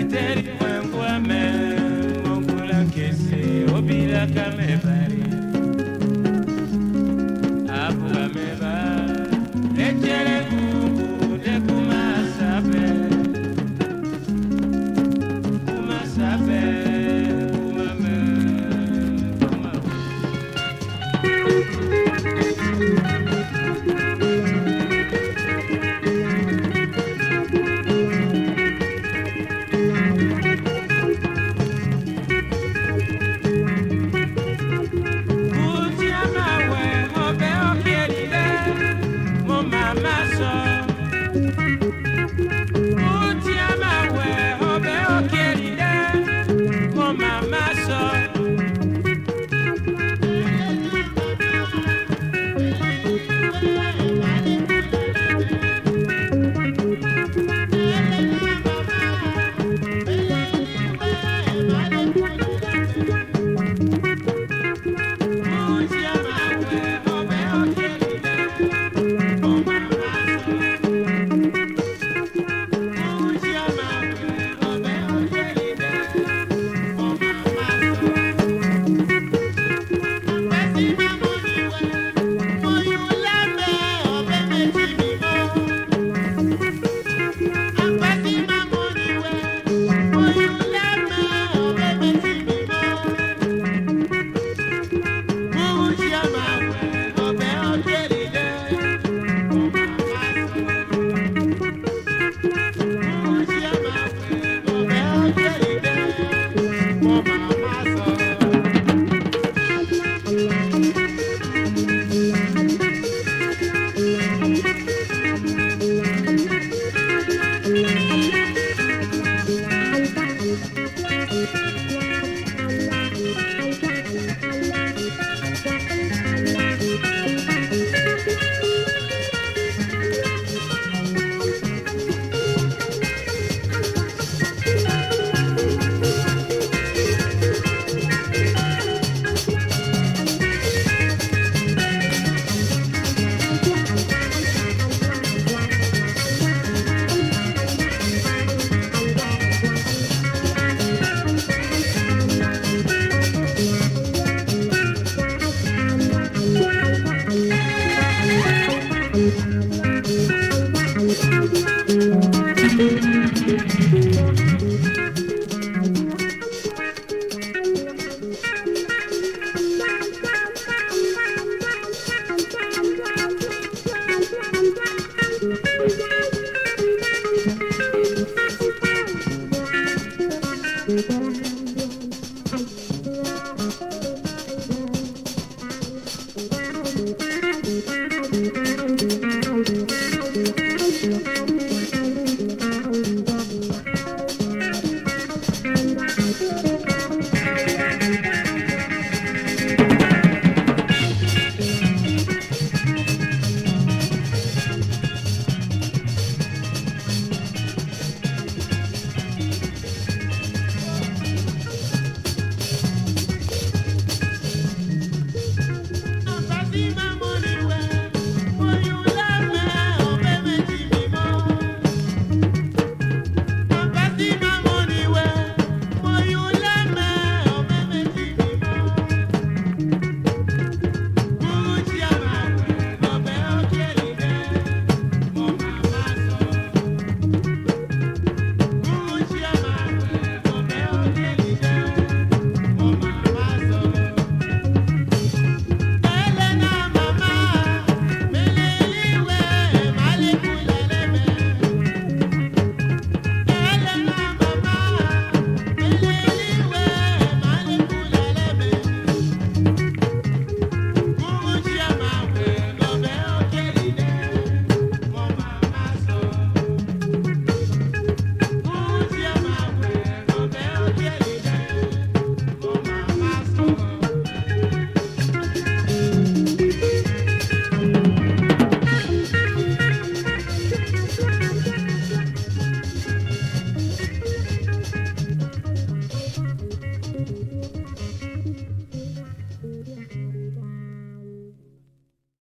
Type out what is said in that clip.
eteri kwangwame mokula kese obilaka mebari